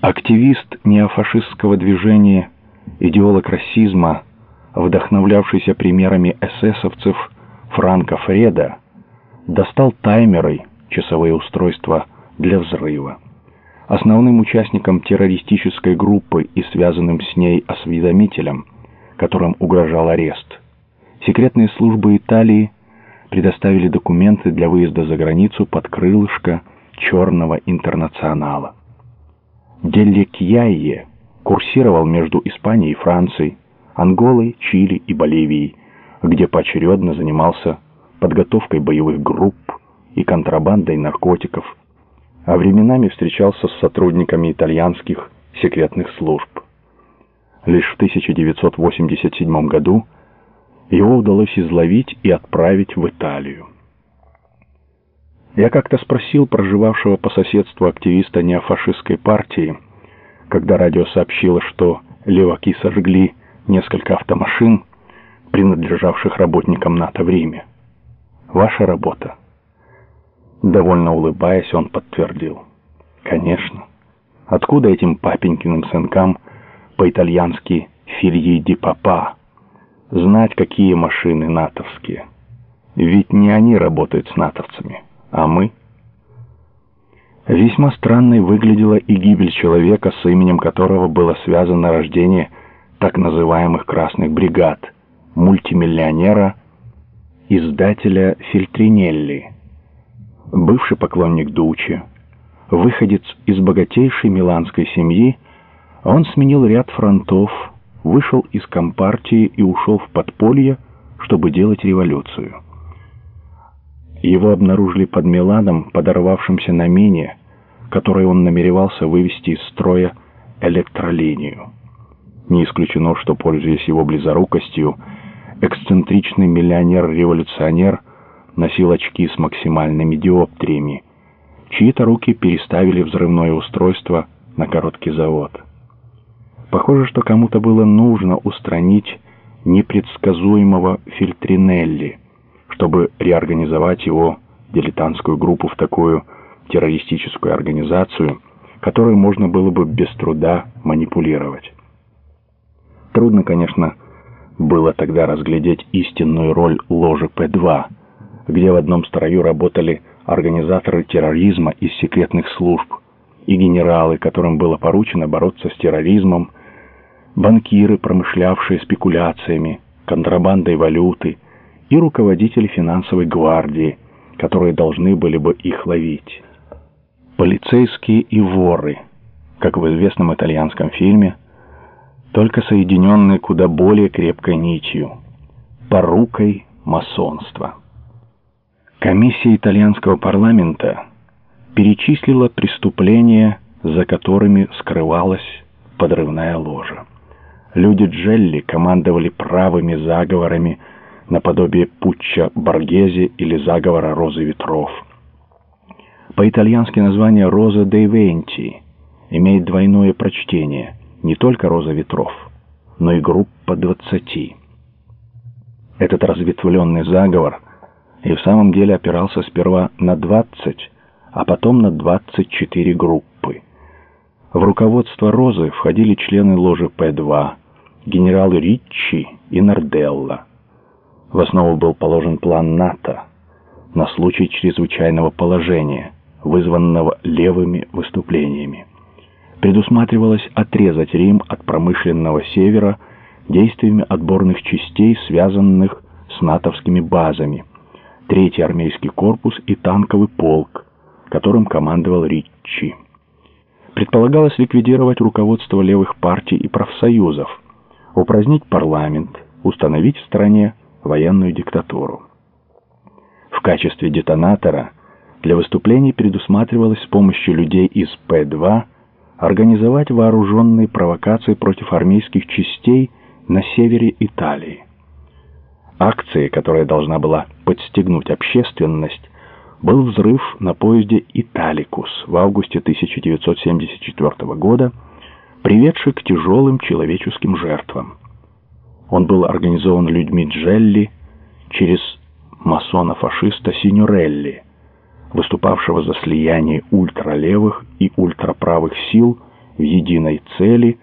Активист неофашистского движения, идеолог расизма, вдохновлявшийся примерами эсэсовцев Франка Фреда, достал таймеры, часовые устройства для взрыва. Основным участником террористической группы и связанным с ней осведомителем, которым угрожал арест, секретные службы Италии предоставили документы для выезда за границу под крылышко черного интернационала. Делли Кьяйе курсировал между Испанией и Францией, Анголой, Чили и Боливией, где поочередно занимался подготовкой боевых групп и контрабандой наркотиков, а временами встречался с сотрудниками итальянских секретных служб. Лишь в 1987 году его удалось изловить и отправить в Италию. Я как-то спросил проживавшего по соседству активиста неофашистской партии, когда радио сообщило, что леваки сожгли несколько автомашин, принадлежавших работникам НАТО в Риме. Ваша работа. Довольно улыбаясь, он подтвердил. Конечно. Откуда этим папенькиным сынкам по-итальянски «фильи ди папа» знать, какие машины натовские? Ведь не они работают с натовцами, а мы. Весьма странной выглядела и гибель человека, с именем которого было связано рождение так называемых «красных бригад», мультимиллионера, издателя Фильтринелли, бывший поклонник Дучи, выходец из богатейшей миланской семьи, он сменил ряд фронтов, вышел из компартии и ушел в подполье, чтобы делать революцию. Его обнаружили под Миланом, подорвавшимся на мине, которой он намеревался вывести из строя электролинию. Не исключено, что, пользуясь его близорукостью, эксцентричный миллионер-революционер носил очки с максимальными диоптриями. Чьи-то руки переставили взрывное устройство на короткий завод. Похоже, что кому-то было нужно устранить непредсказуемого Фильтринелли, чтобы реорганизовать его дилетантскую группу в такую террористическую организацию, которой можно было бы без труда манипулировать. Трудно, конечно, было тогда разглядеть истинную роль ложи П-2, где в одном строю работали организаторы терроризма из секретных служб и генералы, которым было поручено бороться с терроризмом, банкиры, промышлявшие спекуляциями, контрабандой валюты, и руководители финансовой гвардии, которые должны были бы их ловить. Полицейские и воры, как в известном итальянском фильме, только соединенные куда более крепкой нитью, порукой масонства. Комиссия итальянского парламента перечислила преступления, за которыми скрывалась подрывная ложа. Люди Джелли командовали правыми заговорами наподобие путча Боргезе или заговора Розы Ветров. По-итальянски название Роза де Венти имеет двойное прочтение – не только «Роза ветров», но и группа двадцати. Этот разветвленный заговор и в самом деле опирался сперва на двадцать, а потом на двадцать четыре группы. В руководство «Розы» входили члены ложи П-2, генералы Риччи и Нарделла. В основу был положен план НАТО на случай чрезвычайного положения, вызванного левыми выступлениями предусматривалось отрезать Рим от промышленного севера действиями отборных частей, связанных с натовскими базами, третий армейский корпус и танковый полк, которым командовал Риччи. Предполагалось ликвидировать руководство левых партий и профсоюзов, упразднить парламент, установить в стране военную диктатуру. В качестве детонатора для выступлений предусматривалось с помощью людей из П-2 организовать вооруженные провокации против армейских частей на севере Италии. Акцией, которая должна была подстегнуть общественность, был взрыв на поезде «Италикус» в августе 1974 года, приведший к тяжелым человеческим жертвам. Он был организован людьми Джелли через масона-фашиста Синьорелли – выступавшего за слияние ультралевых и ультраправых сил в единой цели